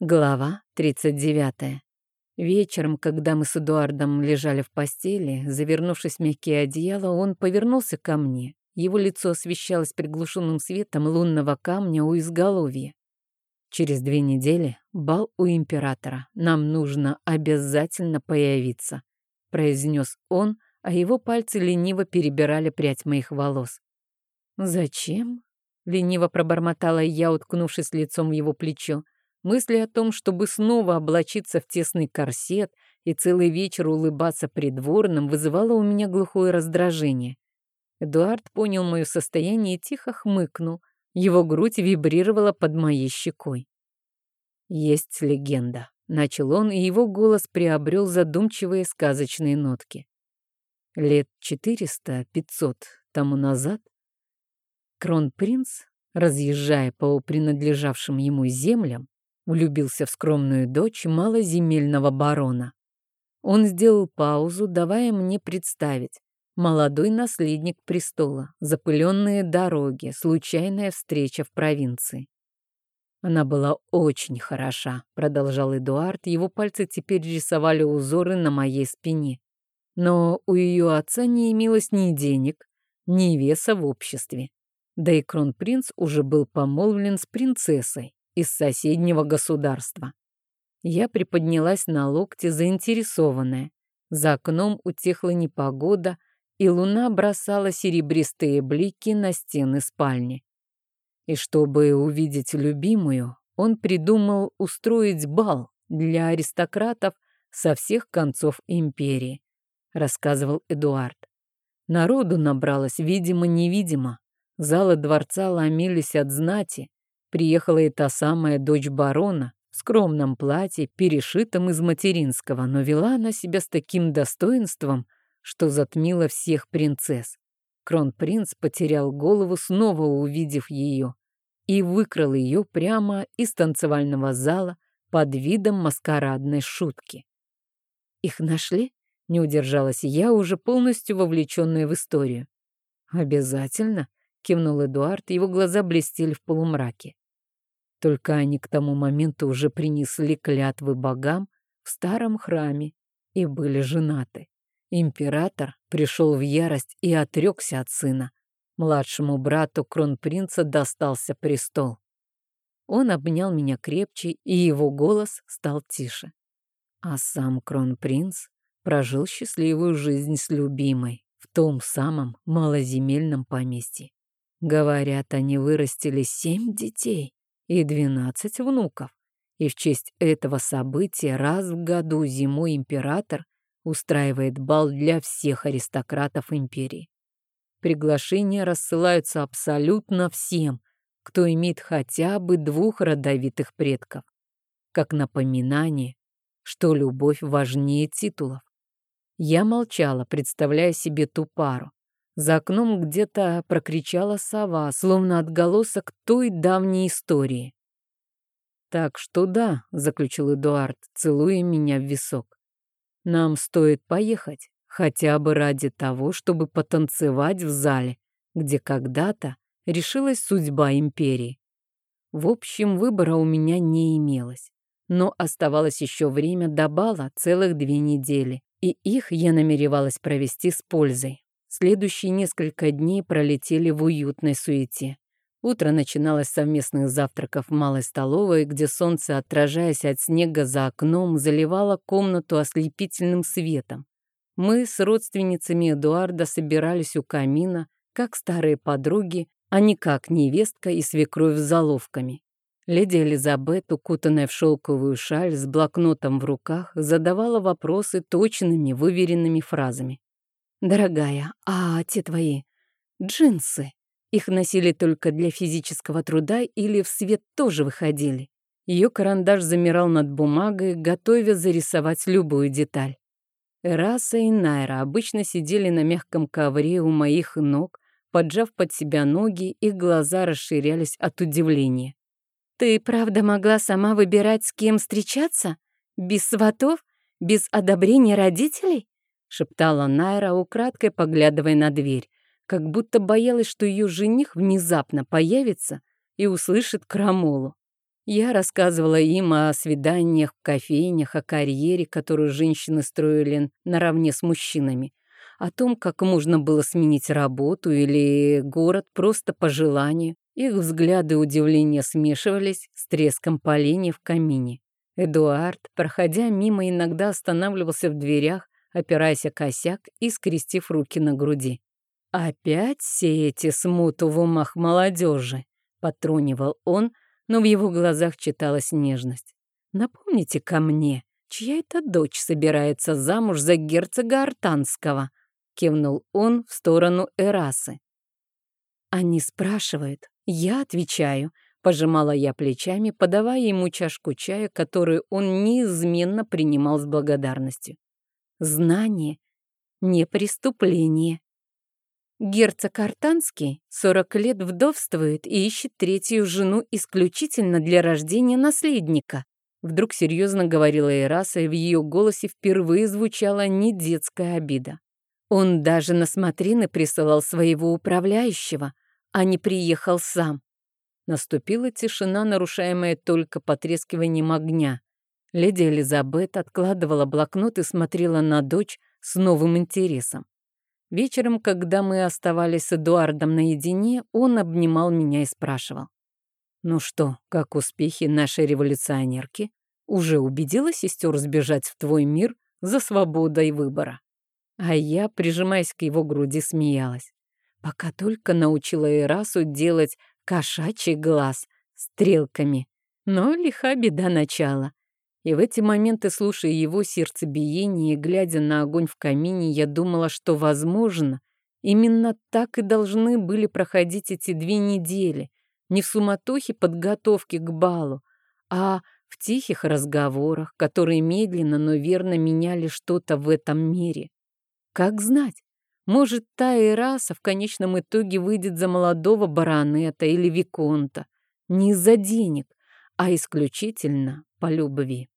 Глава 39. Вечером, когда мы с Эдуардом лежали в постели, завернувшись в мягкие одеяла, он повернулся ко мне. Его лицо освещалось приглушенным светом лунного камня у изголовья. Через две недели бал у императора. Нам нужно обязательно появиться, произнес он, а его пальцы лениво перебирали прядь моих волос. Зачем? Лениво пробормотала я, уткнувшись лицом в его плечо. Мысли о том, чтобы снова облачиться в тесный корсет и целый вечер улыбаться придворным, вызывало у меня глухое раздражение. Эдуард понял мое состояние и тихо хмыкнул. Его грудь вибрировала под моей щекой. «Есть легенда», — начал он, и его голос приобрел задумчивые сказочные нотки. Лет четыреста-пятьсот тому назад кронпринц, разъезжая по принадлежавшим ему землям, влюбился в скромную дочь малоземельного барона. Он сделал паузу, давая мне представить. Молодой наследник престола, запыленные дороги, случайная встреча в провинции. Она была очень хороша, продолжал Эдуард, его пальцы теперь рисовали узоры на моей спине. Но у ее отца не имелось ни денег, ни веса в обществе. Да и кронпринц уже был помолвлен с принцессой из соседнего государства. Я приподнялась на локте, заинтересованная. За окном утихла непогода, и луна бросала серебристые блики на стены спальни. И чтобы увидеть любимую, он придумал устроить бал для аристократов со всех концов империи, рассказывал Эдуард. Народу набралось видимо-невидимо. Залы дворца ломились от знати, Приехала и та самая дочь барона в скромном платье, перешитом из материнского, но вела она себя с таким достоинством, что затмила всех принцесс. Кронпринц потерял голову, снова увидев ее, и выкрал ее прямо из танцевального зала под видом маскарадной шутки. «Их нашли?» — не удержалась я, уже полностью вовлеченная в историю. «Обязательно», — кивнул Эдуард, его глаза блестели в полумраке. Только они к тому моменту уже принесли клятвы богам в старом храме и были женаты. Император пришел в ярость и отрекся от сына. Младшему брату кронпринца достался престол. Он обнял меня крепче, и его голос стал тише. А сам кронпринц прожил счастливую жизнь с любимой в том самом малоземельном поместье. Говорят, они вырастили семь детей и 12 внуков. И в честь этого события раз в году зимой император устраивает бал для всех аристократов империи. Приглашения рассылаются абсолютно всем, кто имеет хотя бы двух родовитых предков, как напоминание, что любовь важнее титулов. Я молчала, представляя себе ту пару, за окном где-то прокричала сова, словно отголосок той давней истории. «Так что да», — заключил Эдуард, целуя меня в висок. «Нам стоит поехать, хотя бы ради того, чтобы потанцевать в зале, где когда-то решилась судьба империи. В общем, выбора у меня не имелось. Но оставалось еще время до бала, целых две недели, и их я намеревалась провести с пользой. Следующие несколько дней пролетели в уютной суете. Утро начиналось с совместных завтраков в малой столовой, где солнце, отражаясь от снега за окном, заливало комнату ослепительным светом. Мы с родственницами Эдуарда собирались у камина, как старые подруги, а не как невестка и свекровь с заловками. Леди Элизабет, укутанная в шелковую шаль с блокнотом в руках, задавала вопросы точными, выверенными фразами. «Дорогая, а те твои джинсы? Их носили только для физического труда или в свет тоже выходили?» Ее карандаш замирал над бумагой, готовя зарисовать любую деталь. Раса и Найра обычно сидели на мягком ковре у моих ног, поджав под себя ноги, их глаза расширялись от удивления. «Ты правда могла сама выбирать, с кем встречаться? Без сватов? Без одобрения родителей?» — шептала Найра, украдкой поглядывая на дверь, как будто боялась, что ее жених внезапно появится и услышит крамолу. Я рассказывала им о свиданиях в кофейнях, о карьере, которую женщины строили наравне с мужчинами, о том, как можно было сменить работу или город просто по желанию. Их взгляды удивления смешивались с треском поленьев в камине. Эдуард, проходя мимо, иногда останавливался в дверях, опираясь о косяк и скрестив руки на груди. «Опять все эти смуту в умах молодежи!» — потронивал он, но в его глазах читалась нежность. «Напомните ко мне, чья это дочь собирается замуж за герцога Артанского?» — кивнул он в сторону Эрасы. «Они спрашивают, я отвечаю», — пожимала я плечами, подавая ему чашку чая, которую он неизменно принимал с благодарностью. «Знание — не преступление». Герцог Артанский 40 лет вдовствует и ищет третью жену исключительно для рождения наследника. Вдруг серьезно говорила Эраса, и в ее голосе впервые звучала не детская обида. Он даже на смотрины присылал своего управляющего, а не приехал сам. Наступила тишина, нарушаемая только потрескиванием огня. Леди Элизабет откладывала блокнот и смотрела на дочь с новым интересом. Вечером, когда мы оставались с Эдуардом наедине, он обнимал меня и спрашивал. «Ну что, как успехи нашей революционерки? Уже убедила сестер сбежать в твой мир за свободой выбора?» А я, прижимаясь к его груди, смеялась. Пока только научила Эрасу делать кошачий глаз стрелками. Но лиха беда начала. И в эти моменты, слушая его сердцебиение и глядя на огонь в камине, я думала, что, возможно, именно так и должны были проходить эти две недели. Не в суматохе подготовки к балу, а в тихих разговорах, которые медленно, но верно меняли что-то в этом мире. Как знать, может, та и раса в конечном итоге выйдет за молодого баронета или виконта. Не из-за денег, а исключительно по любви.